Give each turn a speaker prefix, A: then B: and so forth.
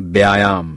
A: व्यायाम।